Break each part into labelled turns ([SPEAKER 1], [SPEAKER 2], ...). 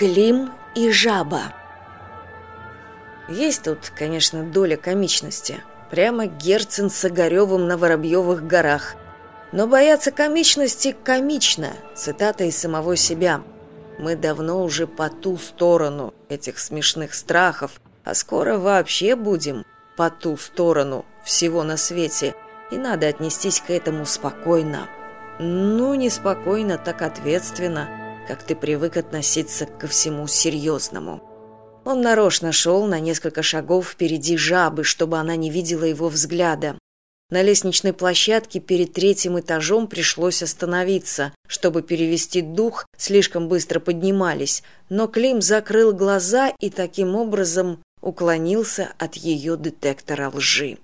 [SPEAKER 1] Клим и жаба. Есть тут, конечно, доля комичности. Прямо Герцен с Огаревым на Воробьевых горах. Но бояться комичности комично. Цитата из самого себя. Мы давно уже по ту сторону этих смешных страхов, а скоро вообще будем по ту сторону всего на свете, и надо отнестись к этому спокойно. Ну, не спокойно, так ответственно – как ты привык относиться ко всему серьезному. Он нарочно шел на несколько шагов впереди жабы, чтобы она не видела его взгляда. На лестничной площадке перед третьим этажом пришлось остановиться, чтобы перевести дух, слишком быстро поднимались, но Клим закрыл глаза и таким образом уклонился от ее детектора лжи.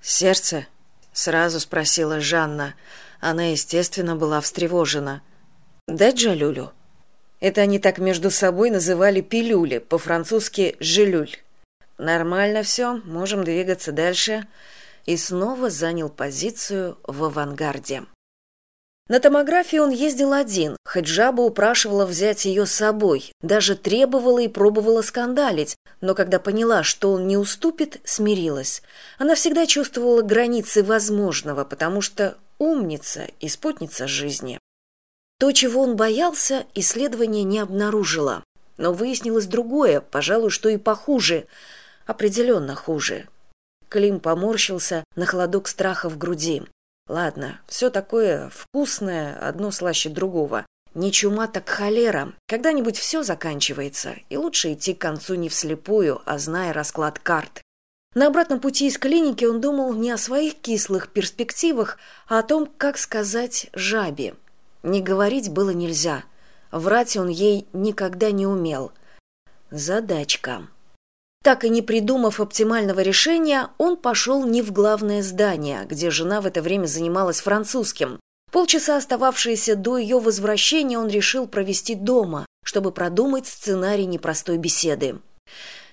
[SPEAKER 1] «Сердце?» — сразу спросила Жанна. Она, естественно, была встревожена. «Дать Джалюлю?» Это они так между собой называли пилюли, по-французски «желюль». Нормально все, можем двигаться дальше. И снова занял позицию в авангарде. На томографии он ездил один, хоть жаба упрашивала взять ее с собой, даже требовала и пробовала скандалить, но когда поняла, что он не уступит, смирилась. Она всегда чувствовала границы возможного, потому что умница и спутница жизни. То, чего он боялся, исследование не обнаружило. Но выяснилось другое, пожалуй, что и похуже. Определенно хуже. Клим поморщился на холодок страха в груди. Ладно, все такое вкусное, одно слаще другого. Не чума, так холера. Когда-нибудь все заканчивается, и лучше идти к концу не вслепую, а зная расклад карт. На обратном пути из клиники он думал не о своих кислых перспективах, а о том, как сказать жабе. Не говорить было нельзя. Врать он ей никогда не умел. Задачка. Так и не придумав оптимального решения, он пошел не в главное здание, где жена в это время занималась французским. Полчаса остававшиеся до ее возвращения он решил провести дома, чтобы продумать сценарий непростой беседы.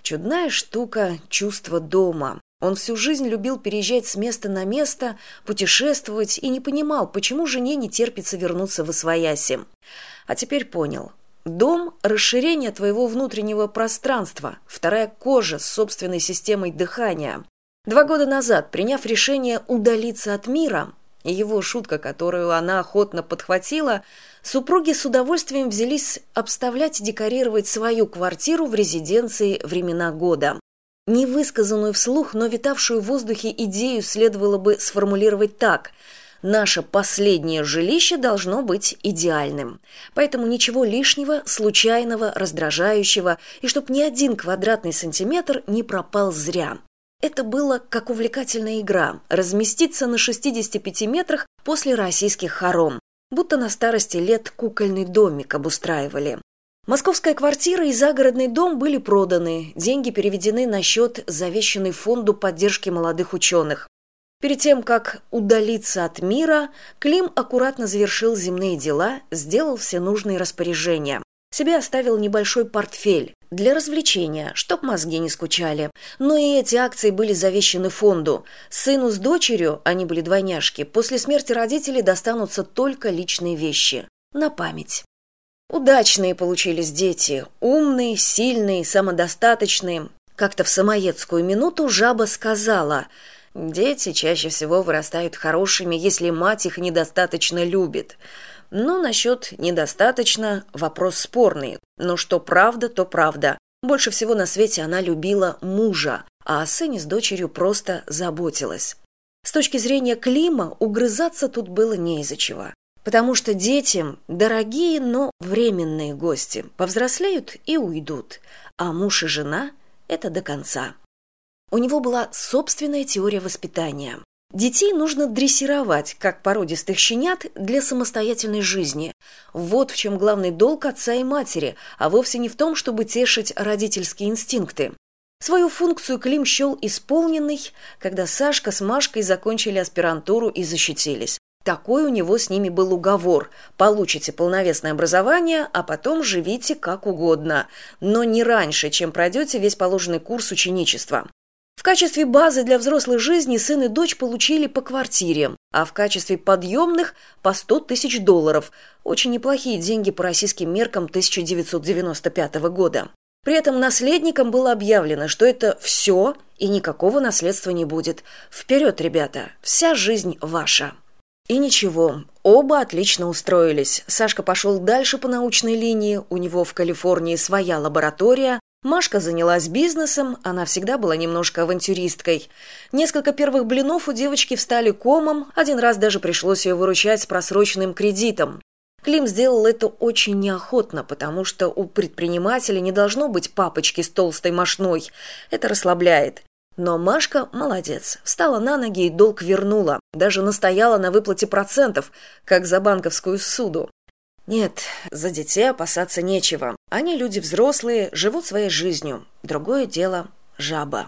[SPEAKER 1] Чудная штука – чувство дома. Он всю жизнь любил переезжать с места на место, путешествовать и не понимал, почему жене не терпится вернуться в Освояси. А теперь понял. Дом – расширение твоего внутреннего пространства, вторая кожа с собственной системой дыхания. Два года назад, приняв решение удалиться от мира, и его шутка, которую она охотно подхватила, супруги с удовольствием взялись обставлять и декорировать свою квартиру в резиденции времена года невысказанную вслух но витавшую в воздухе идею следовало бы сформулировать так. Наше последнее жилище должно быть идеальным. Поэтому ничего лишнего случайного раздражающего и чтоб ни один квадратный сантиметр не пропал зря это было как увлекательная игра разместиться на 65 метрах после российских хором будто на старости лет кукольный домик обустраивали Московская квартира и загородный дом были проданы, деньги переведены на счет, завещанный фонду поддержки молодых ученых. Перед тем, как удалиться от мира, Клим аккуратно завершил земные дела, сделал все нужные распоряжения. Себе оставил небольшой портфель для развлечения, чтоб мозги не скучали. Но и эти акции были завещены фонду. Сыну с дочерью, они были двойняшки, после смерти родителей достанутся только личные вещи. На память. Удачные получились дети, умные, сильные, самодостаточные. Как-то в самоедскую минуту жаба сказала, дети чаще всего вырастают хорошими, если мать их недостаточно любит. Но насчет «недостаточно» вопрос спорный, но что правда, то правда. Больше всего на свете она любила мужа, а о сыне с дочерью просто заботилась. С точки зрения Клима угрызаться тут было не из-за чего потому что детям дорогие, но временные гости повзрослеют и уйдут, а муж и жена – это до конца. У него была собственная теория воспитания. Детей нужно дрессировать, как породистых щенят, для самостоятельной жизни. Вот в чем главный долг отца и матери, а вовсе не в том, чтобы тешить родительские инстинкты. Свою функцию Клим счел исполненной, когда Сашка с Машкой закончили аспирантуру и защитились. Такой у него с ними был уговор. Получите полновесное образование, а потом живите как угодно, но не раньше, чем пройдете весь положенный курс ученичества. В качестве базы для взрослой жизни сын и дочь получили по квартире, а в качестве подъемных по 100 тысяч долларов. Очень неплохие деньги по российским меркам 1995 года. При этом наследникам было объявлено, что это все и никакого наследства не будет. Вперед, ребята, вся жизнь ваша. И ничего, оба отлично устроились. Сашка пошел дальше по научной линии, у него в Калифорнии своя лаборатория, Машка занялась бизнесом, она всегда была немножко авантюристкой. Несколько первых блинов у девочки встали комом, один раз даже пришлось ее выручать с просроченным кредитом. Клим сделал это очень неохотно, потому что у предпринимателя не должно быть папочки с толстой мошной. Это расслабляет. Но Машка молодец, встала на ноги и долг вернула, даже настояла на выплате процентов, как за банковскую суду. Нет, за детей опасаться нечего. Они люди взрослые, живут своей жизнью. Другое дело – жаба.